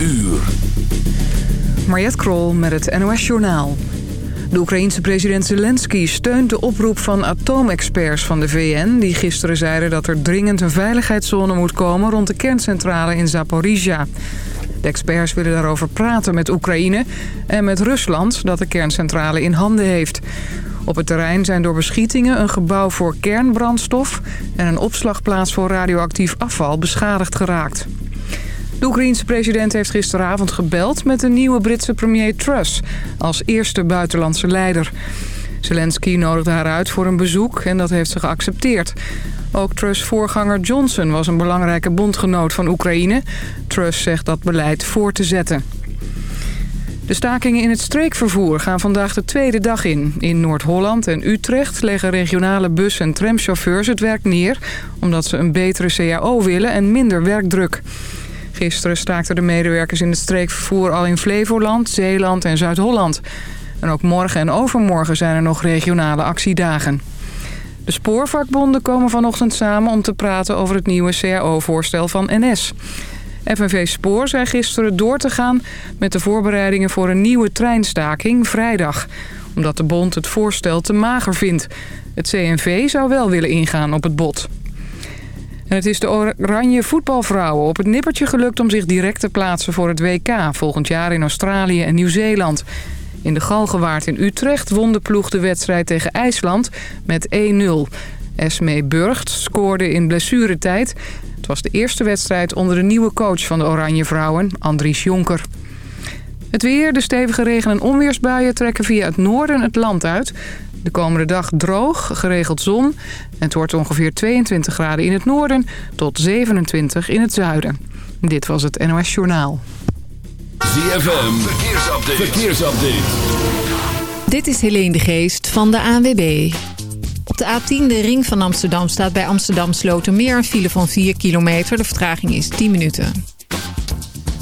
uur. Krol met het NOS Journaal. De Oekraïense president Zelensky steunt de oproep van atoomexperts van de VN... die gisteren zeiden dat er dringend een veiligheidszone moet komen... rond de kerncentrale in Zaporizhia. De experts willen daarover praten met Oekraïne en met Rusland... dat de kerncentrale in handen heeft. Op het terrein zijn door beschietingen een gebouw voor kernbrandstof... en een opslagplaats voor radioactief afval beschadigd geraakt. De Oekraïense president heeft gisteravond gebeld met de nieuwe Britse premier Truss... als eerste buitenlandse leider. Zelensky nodigde haar uit voor een bezoek en dat heeft ze geaccepteerd. Ook Truss' voorganger Johnson was een belangrijke bondgenoot van Oekraïne. Truss zegt dat beleid voor te zetten. De stakingen in het streekvervoer gaan vandaag de tweede dag in. In Noord-Holland en Utrecht leggen regionale bus- en tramchauffeurs het werk neer... omdat ze een betere CAO willen en minder werkdruk. Gisteren staakten de medewerkers in het streekvervoer al in Flevoland, Zeeland en Zuid-Holland. En ook morgen en overmorgen zijn er nog regionale actiedagen. De spoorvakbonden komen vanochtend samen om te praten over het nieuwe CAO-voorstel van NS. FNV Spoor zei gisteren door te gaan met de voorbereidingen voor een nieuwe treinstaking vrijdag. Omdat de bond het voorstel te mager vindt. Het CNV zou wel willen ingaan op het bod. Het is de oranje voetbalvrouwen op het nippertje gelukt om zich direct te plaatsen voor het WK... volgend jaar in Australië en Nieuw-Zeeland. In de Galgenwaard in Utrecht won de ploeg de wedstrijd tegen IJsland met 1-0. Esmee Burgt scoorde in blessuretijd. Het was de eerste wedstrijd onder de nieuwe coach van de Oranje Vrouwen, Andries Jonker. Het weer, de stevige regen- en onweersbuien trekken via het noorden het land uit. De komende dag droog, geregeld zon. En het wordt ongeveer 22 graden in het noorden tot 27 in het zuiden. Dit was het NOS Journaal. ZFM, verkeersupdate. verkeersupdate. Dit is Helene de Geest van de ANWB. Op de A10, de ring van Amsterdam, staat bij Amsterdam Slotermeer een file van 4 kilometer. De vertraging is 10 minuten.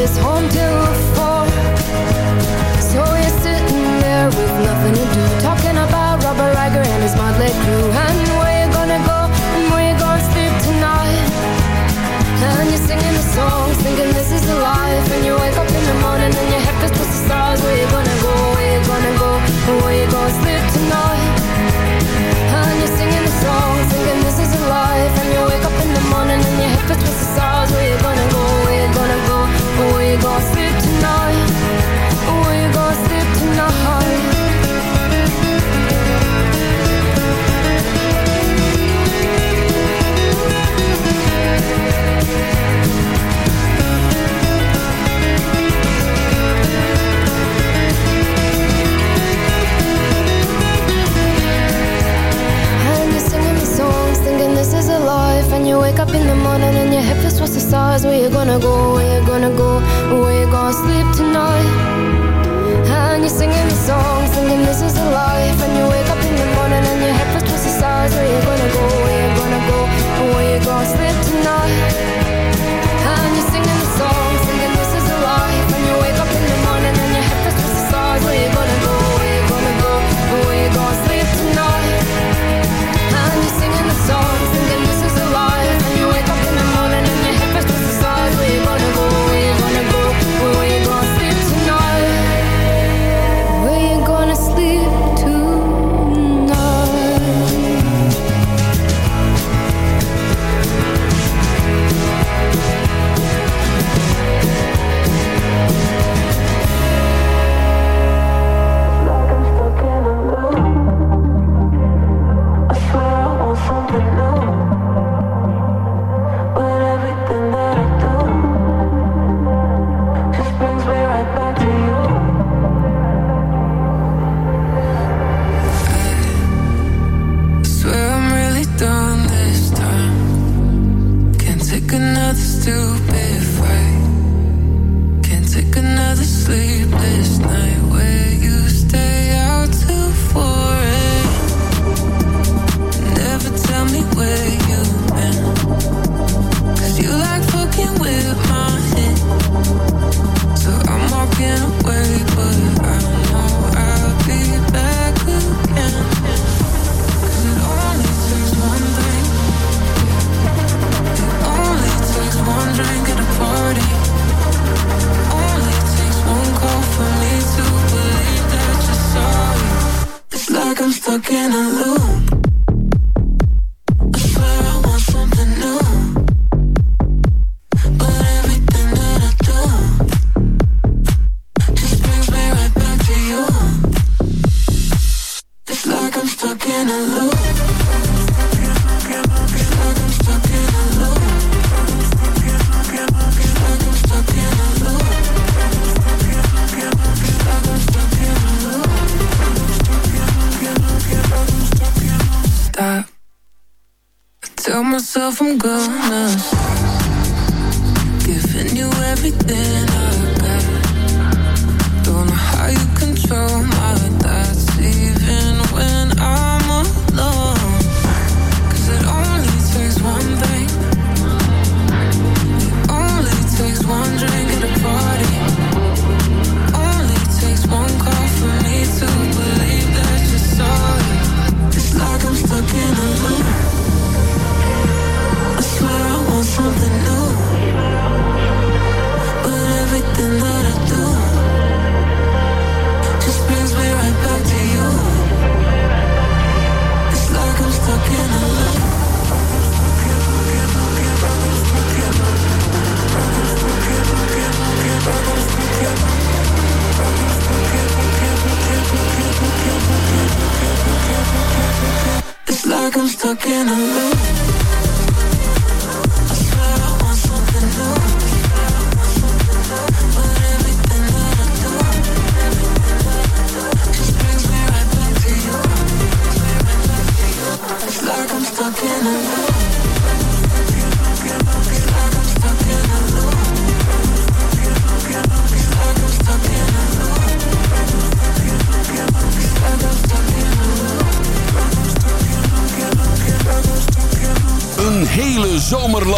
Nobody's home till stars Where you gonna go, where you gonna go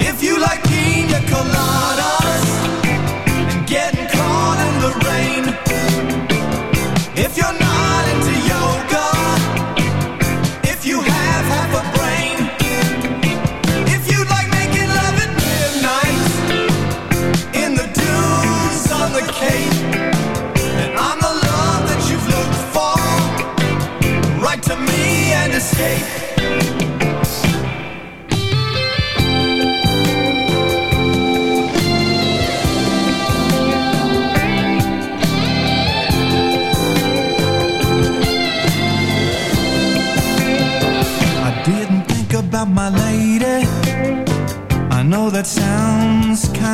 If you like pina colada.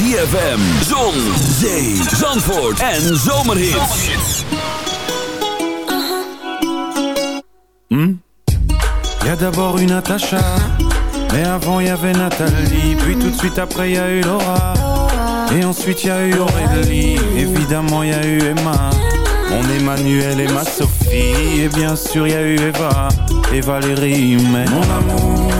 ZFM, zon, zee, zandvoort en zomerhits. Hmm? Y a d'abord une Natacha, mais avant y avait Nathalie, puis tout de suite après y a eu Laura, et ensuite y a eu Aurélie, évidemment y a eu Emma. Mon Emmanuel et ma Sophie Et bien sûr y a eu Eva et Valérie Mais mon amour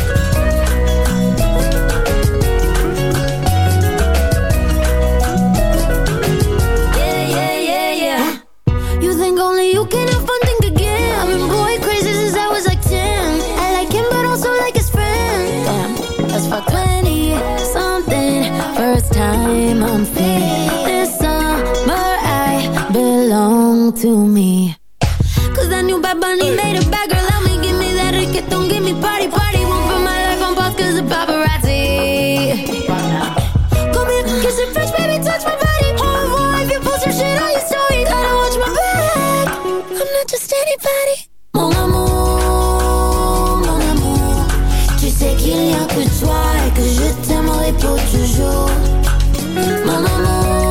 To me. Cause that new Bad Bunny made a bad girl Let me, give me that don't give me party, party. Won't put my life on pause cause of paparazzi. Come here, kiss it fresh, baby, touch my body. Oh, if you post your shit on your story, gotta watch my back. I'm not just anybody. Mon amour, mon amour. Tu sais qu'il n'y a que toi et que je t'aimerai pour toujours. Mon amour.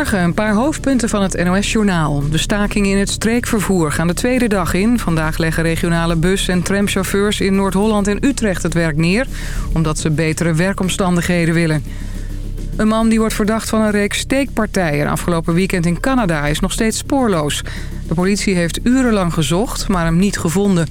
Goedemorgen, een paar hoofdpunten van het NOS-journaal. De stakingen in het streekvervoer gaan de tweede dag in. Vandaag leggen regionale bus- en tramchauffeurs in Noord-Holland en Utrecht het werk neer... omdat ze betere werkomstandigheden willen. Een man die wordt verdacht van een reeks steekpartijen afgelopen weekend in Canada is nog steeds spoorloos. De politie heeft urenlang gezocht, maar hem niet gevonden.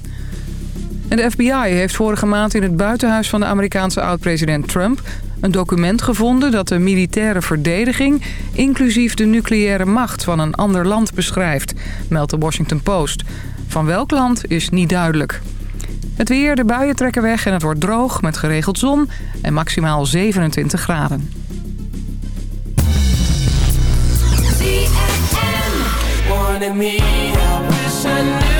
En de FBI heeft vorige maand in het buitenhuis van de Amerikaanse oud-president Trump... een document gevonden dat de militaire verdediging... inclusief de nucleaire macht van een ander land beschrijft, meldt de Washington Post. Van welk land is niet duidelijk. Het weer, de buien trekken weg en het wordt droog met geregeld zon en maximaal 27 graden. wanted me.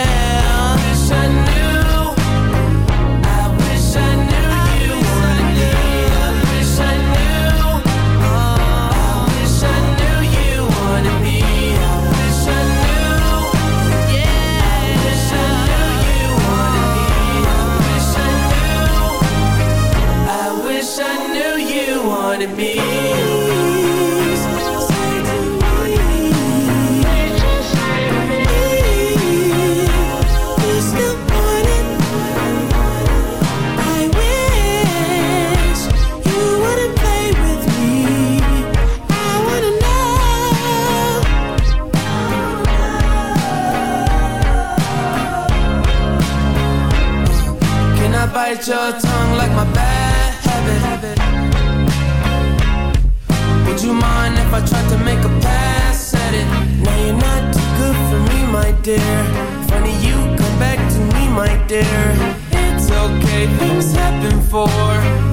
for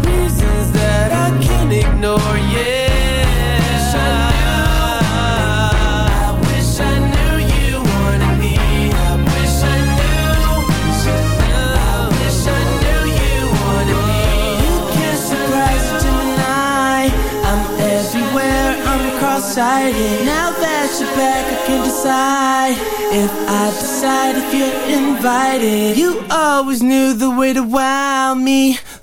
reasons that I can't ignore. Yeah. I wish I knew you wanted me. I wish I knew. I wish I knew you wanted me. You can't surprise Gemini. I'm everywhere, I'm cross-sighted. Now that you're back, I can decide if I decide if you're invited. You always knew the way to wow me.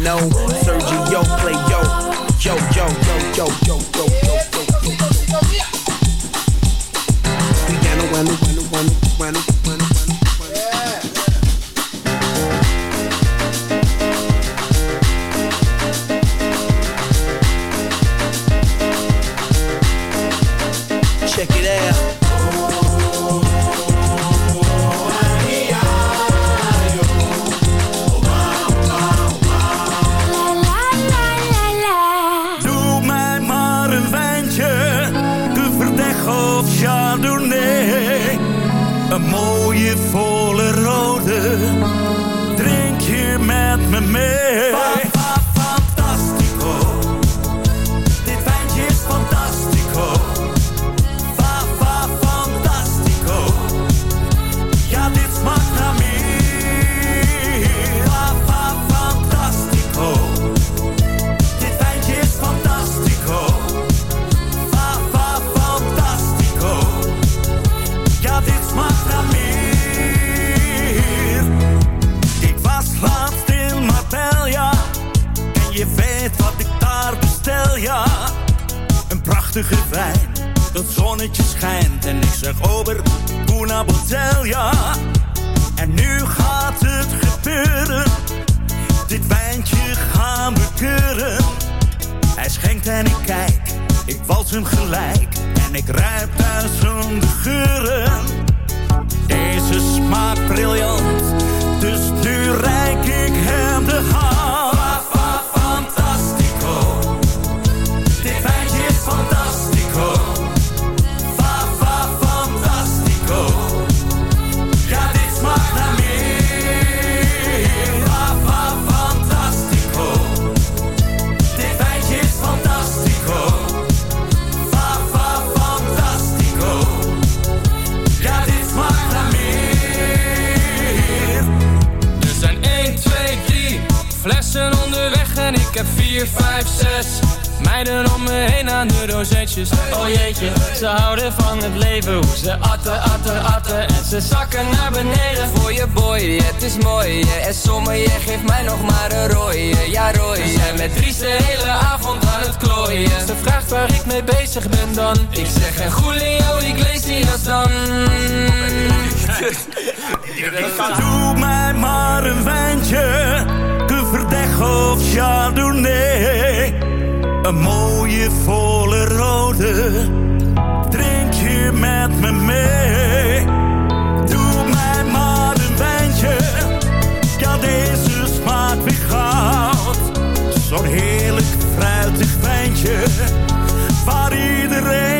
know. Sergio, play yo, yo, yo, yo, yo, yo. met me mee. Doe mij maar een wijntje, ja deze smaakt weer goud. Zo'n heerlijk fruitig wijntje, waar iedereen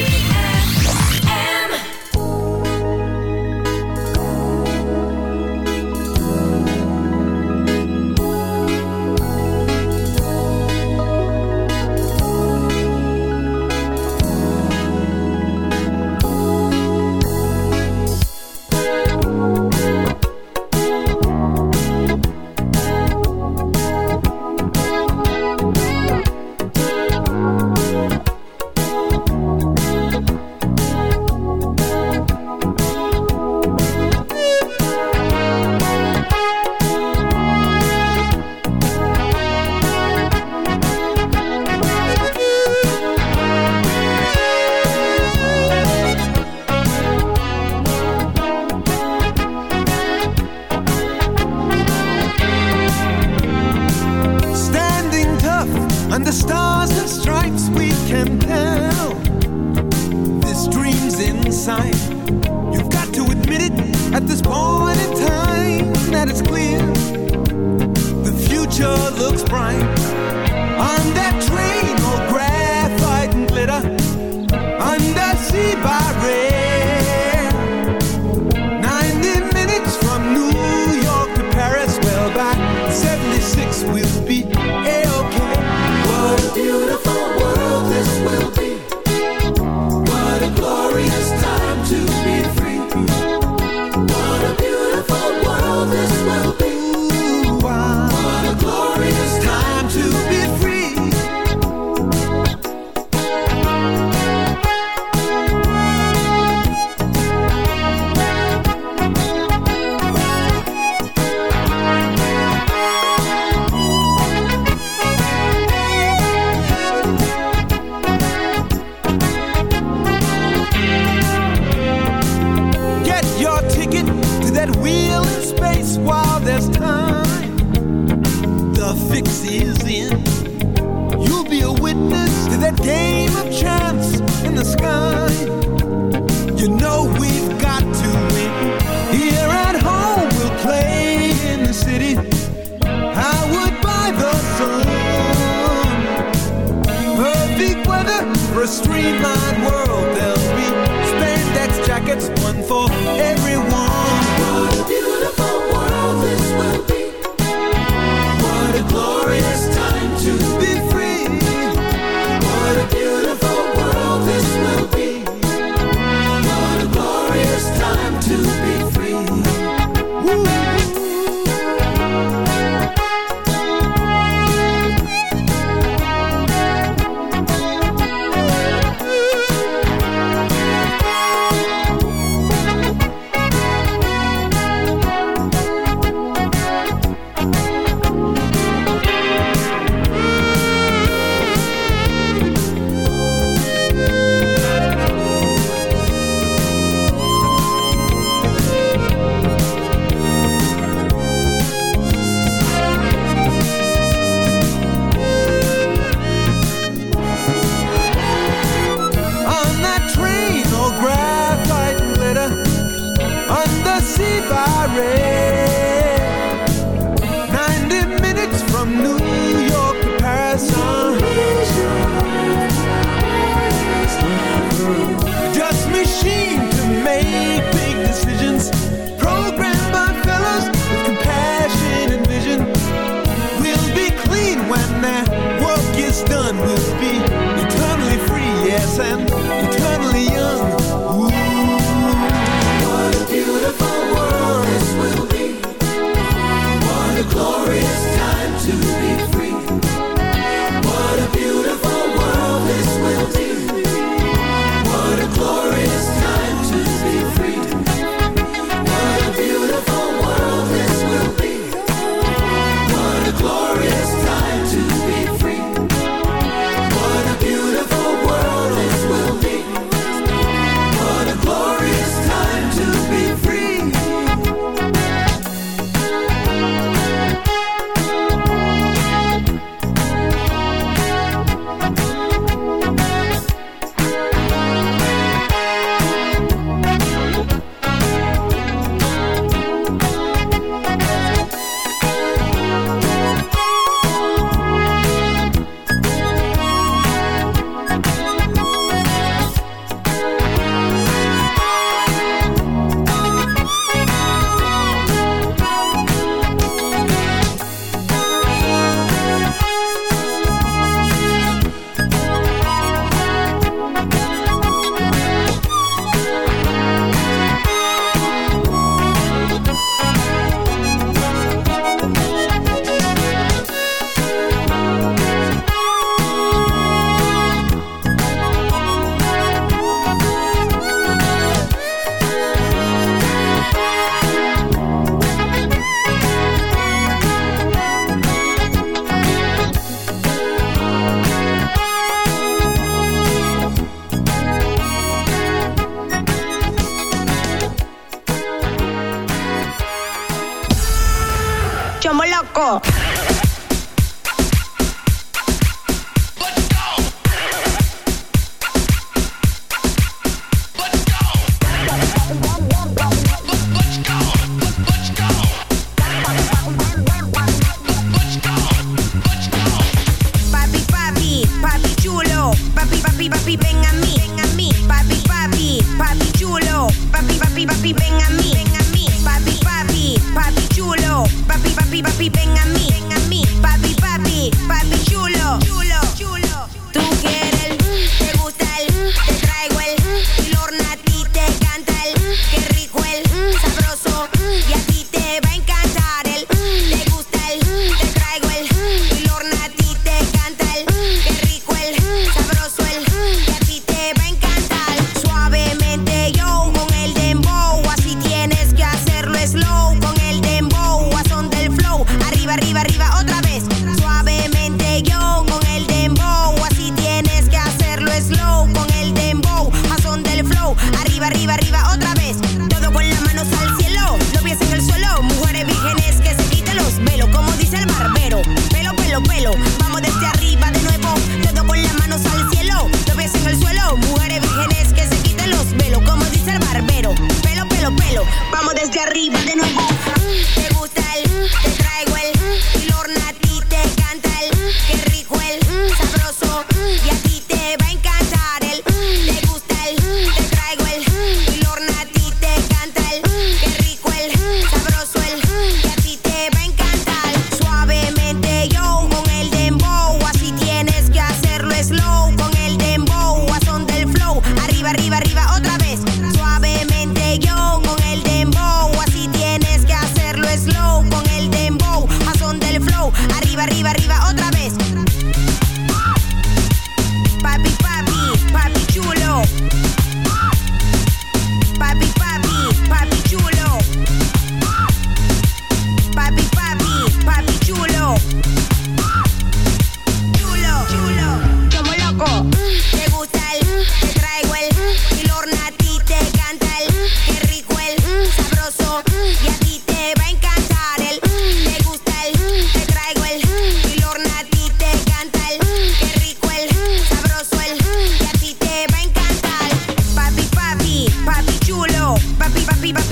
That it's clear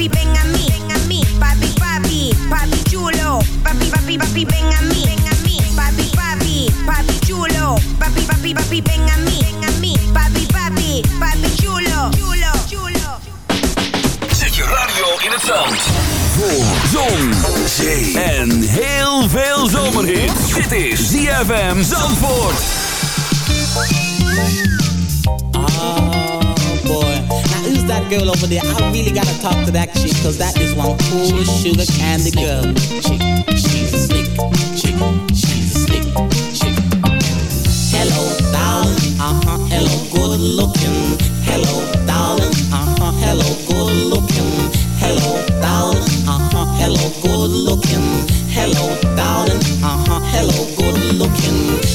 ven a mí, ven a mí, papi, papi, papi chulo, papi, papi, papi, ven a mí, ven a mí, papi, papi, papi chulo, papi, papi, papi, ven a mí, ven a mí, papi, papi, papi chulo, chulo, chulo. Zet je radio in het zand. Voor zon, zee en heel veel zomerhit. Dit is ZFM Zandvoort. That girl over there? I really gotta talk to that chick, cause that is one cool sugar candy girl. Chick, she's a slick chick, she's a slick chick. Hello, darling, uh-huh, hello, good looking. Hello, darling, uh-huh, hello, good looking. Hello, darling, uh-huh, hello, good looking. Hello, darling, uh-huh, hello, good looking.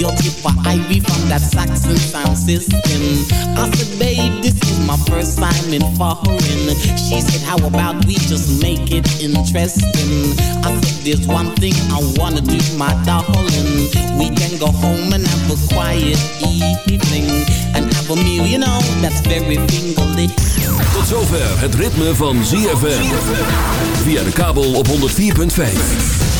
Your tip for Ivy from that Saxon sound system. I said, babe, this is my first time in foreign. She said, how about we just make it interesting? I said, there's one thing I wanna do, my darling. We can go home and have a quiet evening. And have a meal, you know, that's very fingerly. Tot zover het ritme van ZFM. Via de kabel op 104.5.